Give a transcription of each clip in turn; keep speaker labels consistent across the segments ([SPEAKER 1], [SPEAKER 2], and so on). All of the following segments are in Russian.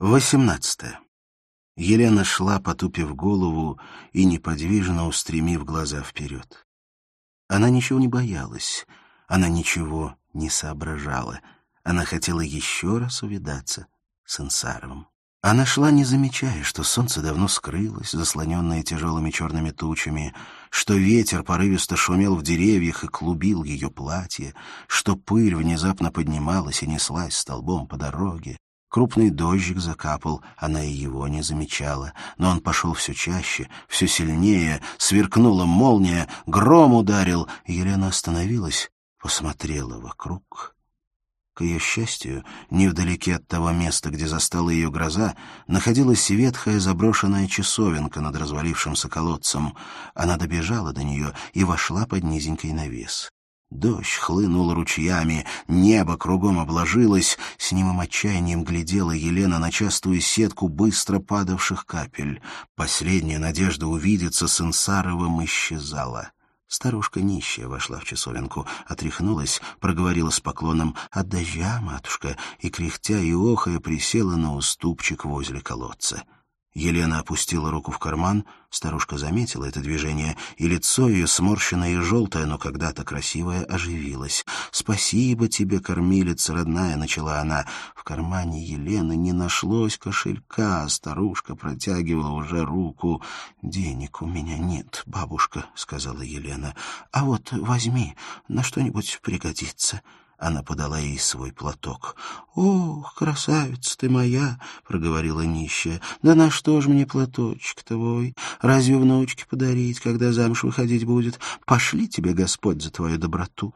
[SPEAKER 1] Восемнадцатое. Елена шла, потупив голову и неподвижно устремив глаза вперед. Она ничего не боялась, она ничего не соображала. Она хотела еще раз увидаться с Инсаровым. Она шла, не замечая, что солнце давно скрылось, заслоненное тяжелыми черными тучами, что ветер порывисто шумел в деревьях и клубил ее платье, что пыль внезапно поднималась и неслась столбом по дороге, Крупный дождик закапал, она и его не замечала. Но он пошел все чаще, все сильнее, сверкнула молния, гром ударил. Елена остановилась, посмотрела вокруг. К ее счастью, невдалеке от того места, где застала ее гроза, находилась ветхая заброшенная часовенка над развалившимся колодцем. Она добежала до нее и вошла под низенький навес. Дождь хлынул ручьями, небо кругом обложилось, с немым отчаянием глядела Елена на частую сетку быстро падавших капель. Последняя надежда увидеться с Инсаровым исчезала. Старушка нищая вошла в часовенку, отряхнулась, проговорила с поклоном «От дождя, матушка», и, кряхтя и охая, присела на уступчик возле колодца. Елена опустила руку в карман, старушка заметила это движение, и лицо ее, сморщенное и желтое, но когда-то красивое, оживилось. «Спасибо тебе, кормилица родная», — начала она. В кармане Елены не нашлось кошелька, старушка протягивала уже руку. «Денег у меня нет, бабушка», — сказала Елена. «А вот возьми, на что-нибудь пригодится». Она подала ей свой платок. «Ох, красавица ты моя!» — проговорила нищая. «Да на что ж мне платочек твой? Разве внучке подарить, когда замуж выходить будет? Пошли тебе, Господь, за твою доброту!»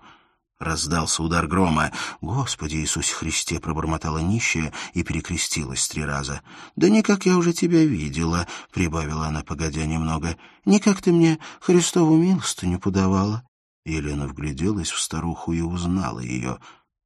[SPEAKER 1] Раздался удар грома. «Господи Иисусе Христе!» — пробормотала нищая и перекрестилась три раза. «Да никак я уже тебя видела», — прибавила она, погодя немного. «Никак ты мне Христову милостыню подавала». Елена вгляделась в старуху и узнала ее.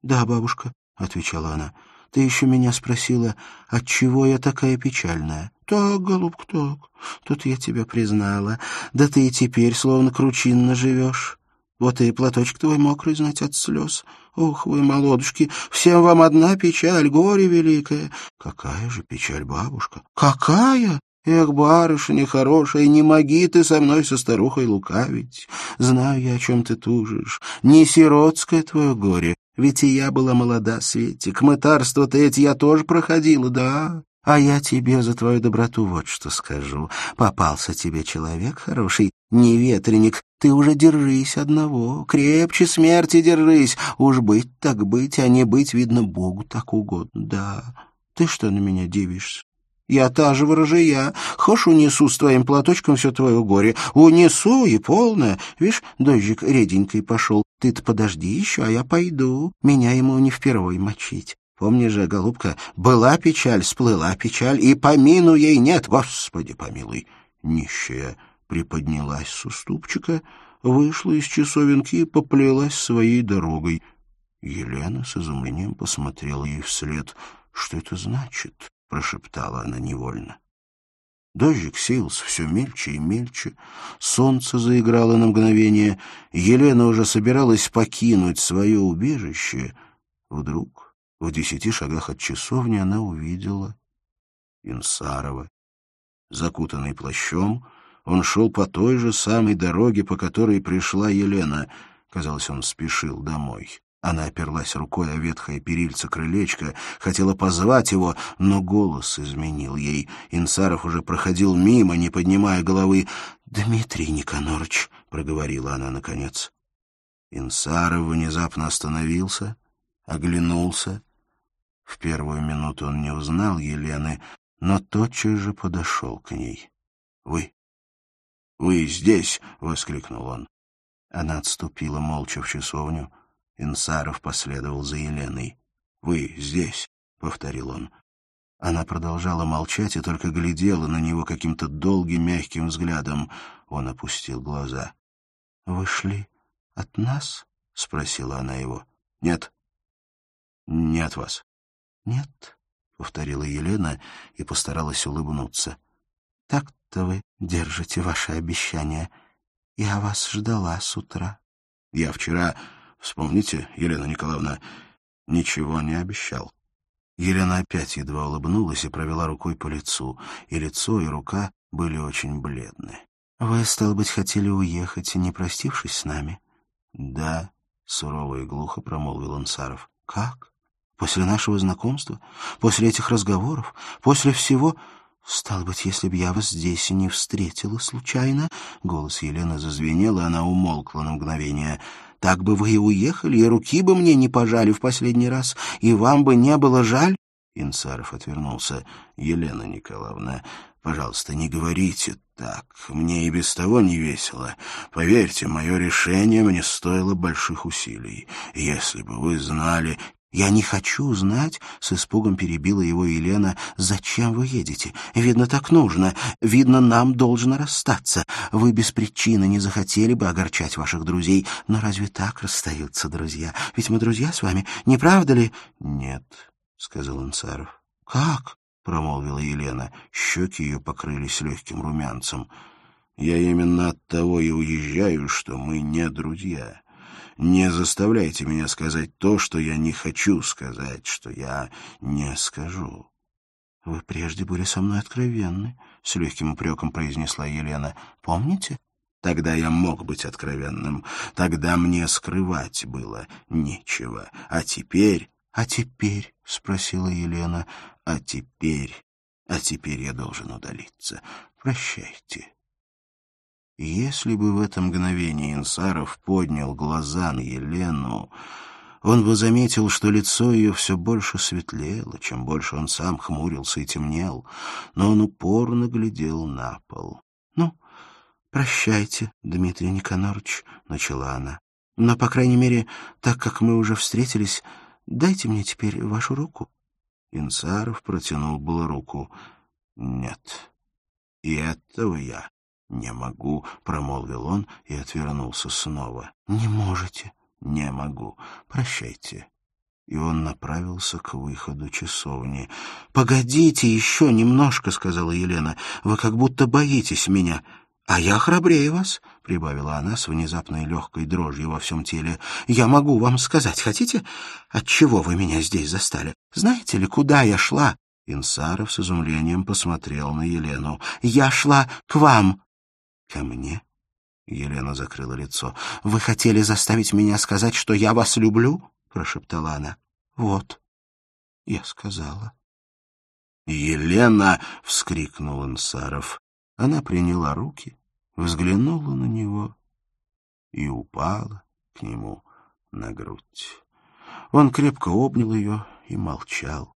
[SPEAKER 1] «Да, бабушка», — отвечала она, — «ты еще меня спросила, отчего я такая печальная?» «Так, голубка, так, тут я тебя признала. Да ты и теперь словно кручинно живешь. Вот и платочек твой мокрый, знать, от слез. Ох, вы, молодушки, всем вам одна печаль, горе великое». «Какая же печаль, бабушка?» «Какая?» Эх, барышня хорошая, не моги ты со мной со старухой лукавить. Знаю я, о чем ты тужишь. Не сиротское твое горе, ведь и я была молода, Светик. Мытарство-то эти я тоже проходила, да. А я тебе за твою доброту вот что скажу. Попался тебе человек хороший, не ветреник. Ты уже держись одного, крепче смерти держись. Уж быть так быть, а не быть, видно, Богу так угодно, да. Ты что на меня дивишься? Я та же ворожия. Хошь унесу с твоим платочком все твое горе. Унесу и полное. Видишь, дождик реденький пошел. Ты-то подожди еще, а я пойду. Меня ему не впервой мочить. Помни же, голубка, была печаль, сплыла печаль, и помину ей нет, Господи помилуй. Нищая приподнялась с уступчика, вышла из часовенки и поплелась своей дорогой. Елена с изумлением посмотрела ей вслед. Что это значит? — прошептала она невольно. Дождик сеялся все мельче и мельче, солнце заиграло на мгновение, Елена уже собиралась покинуть свое убежище. Вдруг, в десяти шагах от часовни, она увидела Инсарова. Закутанный плащом, он шел по той же самой дороге, по которой пришла Елена. Казалось, он спешил домой. Она оперлась рукой о ветхое перильце крылечка, хотела позвать его, но голос изменил ей. Инсаров уже проходил мимо, не поднимая головы. «Дмитрий Никонорович», — проговорила она наконец. Инсаров внезапно остановился, оглянулся. В первую минуту он не узнал Елены, но тотчас же подошел к ней. «Вы? Вы здесь?» — воскликнул он. Она отступила молча в часовню, — Инсаров последовал за Еленой. «Вы здесь?» — повторил он. Она продолжала молчать и только глядела на него каким-то долгим мягким взглядом. Он опустил глаза. «Вы шли от нас?» — спросила она его. «Нет». «Не от вас». «Нет», — повторила Елена и постаралась улыбнуться. «Так-то вы держите ваши обещания. Я вас ждала с утра». «Я вчера...» Вспомните, Елена Николаевна, ничего не обещал. Елена опять едва улыбнулась и провела рукой по лицу, и лицо, и рука были очень бледны. «Вы, стало быть, хотели уехать, не простившись с нами?» «Да», — сурово и глухо промолвил Ансаров. «Как? После нашего знакомства? После этих разговоров? После всего...» «Стало быть, если б я вас здесь и не встретила случайно...» Голос Елены зазвенел, и она умолкла на мгновение. «Так бы вы и уехали, и руки бы мне не пожали в последний раз, и вам бы не было жаль?» Инсаров отвернулся. «Елена Николаевна, пожалуйста, не говорите так. Мне и без того не весело. Поверьте, мое решение мне стоило больших усилий. Если бы вы знали...» «Я не хочу знать», — с испугом перебила его Елена, — «зачем вы едете? Видно, так нужно. Видно, нам должно расстаться. Вы без причины не захотели бы огорчать ваших друзей. Но разве так расстаются друзья? Ведь мы друзья с вами, не правда ли?»
[SPEAKER 2] «Нет», — сказал Инсаров.
[SPEAKER 1] «Как?»
[SPEAKER 2] — промолвила Елена. Щеки ее покрылись легким румянцем. «Я именно от того и уезжаю, что мы не друзья». Не заставляйте меня сказать то, что я не хочу сказать, что я не скажу.
[SPEAKER 1] — Вы прежде были со мной откровенны, — с легким упреком произнесла Елена. — Помните?
[SPEAKER 2] Тогда я мог быть откровенным. Тогда мне скрывать было нечего. А теперь...
[SPEAKER 1] — А теперь? — спросила Елена.
[SPEAKER 2] — А теперь... А теперь я должен удалиться. Прощайте.
[SPEAKER 1] Если бы в это мгновение Инсаров поднял глаза на Елену, он бы заметил, что лицо ее все больше светлело, чем больше он сам хмурился и темнел, но он упорно глядел на пол. — Ну, прощайте, Дмитрий Никонорович, — начала она. — Но, по крайней мере, так как мы уже встретились, дайте мне теперь вашу руку.
[SPEAKER 2] Инсаров протянул было руку. — Нет, и этого я «Не могу», — промолвил он и отвернулся снова.
[SPEAKER 1] «Не можете».
[SPEAKER 2] «Не могу. Прощайте». И он направился к выходу часовни.
[SPEAKER 1] «Погодите еще немножко», — сказала Елена. «Вы как будто боитесь меня». «А я храбрее вас», — прибавила она с внезапной легкой дрожью во всем теле. «Я могу вам сказать, хотите, отчего вы меня здесь застали? Знаете ли, куда я шла?»
[SPEAKER 2] Инсаров с изумлением посмотрел на Елену.
[SPEAKER 1] «Я шла к вам»,
[SPEAKER 2] «Ко мне?» — Елена закрыла лицо.
[SPEAKER 1] «Вы хотели заставить меня сказать, что я вас люблю?» — прошептала она. «Вот, я сказала».
[SPEAKER 2] «Елена!» — вскрикнул Инсаров. Она приняла руки, взглянула на него и упала к нему на грудь. Он крепко обнял ее и молчал.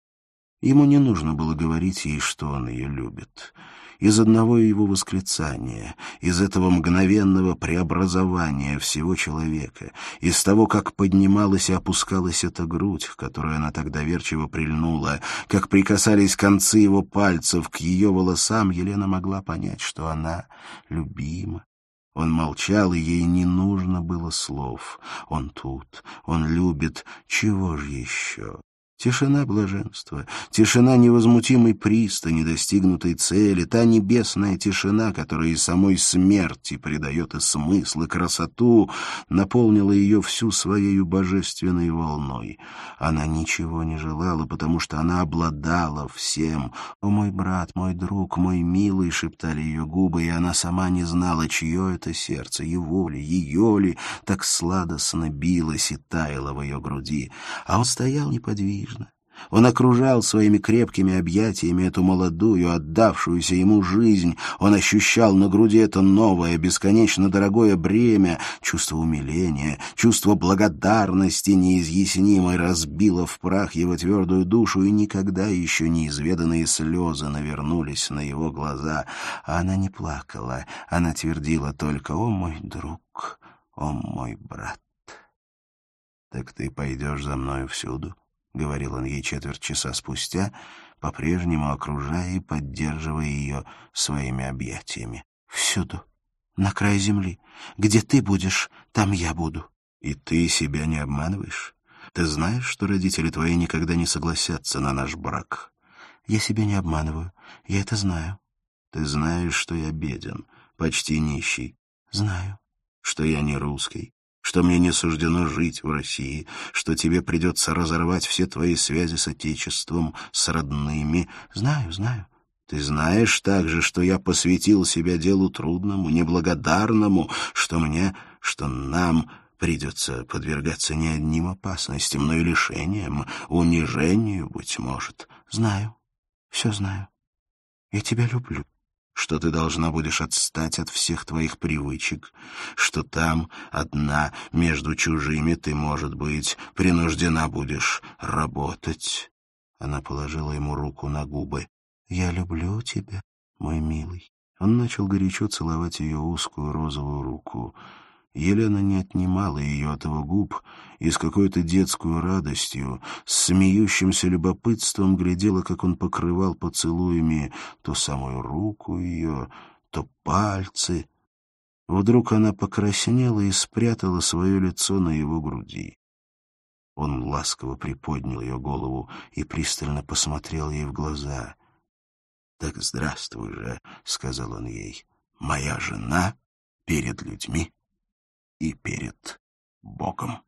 [SPEAKER 2] Ему не нужно было говорить ей, что он ее любит из одного его восклицания, из этого мгновенного преобразования всего человека, из того, как поднималась и опускалась эта грудь, к которой она так доверчиво прильнула, как прикасались концы его пальцев к ее волосам, Елена могла понять, что она любима. Он молчал, и ей не нужно было слов. Он тут, он любит, чего же еще? Тишина блаженства, тишина невозмутимой пристани, достигнутой цели, та небесная тишина, которая и самой смерти придает и смысл, и красоту, наполнила ее всю своей божественной волной. Она ничего не желала, потому что она обладала всем. «О, мой брат, мой друг, мой милый!» — шептали ее губы, и она сама не знала, чье это сердце, его ли, ее ли, так сладостно билось и таяло в ее груди. А он стоял неподвижно, он окружал своими крепкими объятиями эту молодую, отдавшуюся ему жизнь. Он ощущал на груди это новое, бесконечно дорогое бремя. Чувство умиления, чувство благодарности неизъяснимой разбило в прах его твердую душу, и никогда еще неизведанные слезы навернулись на его глаза. А она не плакала, она твердила только «О, мой друг, о, мой брат». «Так ты пойдешь за мною всюду?» — говорил он ей четверть часа спустя, по-прежнему окружая и поддерживая ее своими объятиями. «Всюду, на край земли. Где ты будешь, там я буду». «И ты себя не обманываешь? Ты знаешь, что родители твои никогда не согласятся на наш брак?» «Я себя не обманываю. Я это знаю». «Ты знаешь, что я беден, почти нищий?»
[SPEAKER 1] «Знаю».
[SPEAKER 2] «Что я не русский, что мне не суждено жить в России, что тебе придется разорвать все твои связи с Отечеством, с родными.
[SPEAKER 1] Знаю, знаю.
[SPEAKER 2] Ты знаешь также, что я посвятил себя делу трудному, неблагодарному, что мне, что нам придется подвергаться не одним опасностям, но и лишениям, унижению, быть может.
[SPEAKER 1] Знаю, все знаю. Я тебя люблю
[SPEAKER 2] что ты должна будешь отстать от всех твоих привычек, что там, одна, между чужими, ты, может быть, принуждена будешь работать. Она положила ему руку на губы.
[SPEAKER 1] «Я люблю тебя, мой милый». Он начал горячо целовать ее узкую розовую руку. Елена не отнимала ее от его губ и с какой-то детской радостью, с смеющимся любопытством глядела, как он покрывал поцелуями то самую руку ее, то пальцы. Вдруг она покраснела и спрятала свое лицо на его груди. Он ласково приподнял ее голову и пристально посмотрел ей в глаза.
[SPEAKER 2] «Так здравствуй же», — сказал он ей, — «моя жена перед людьми» и перед Богом.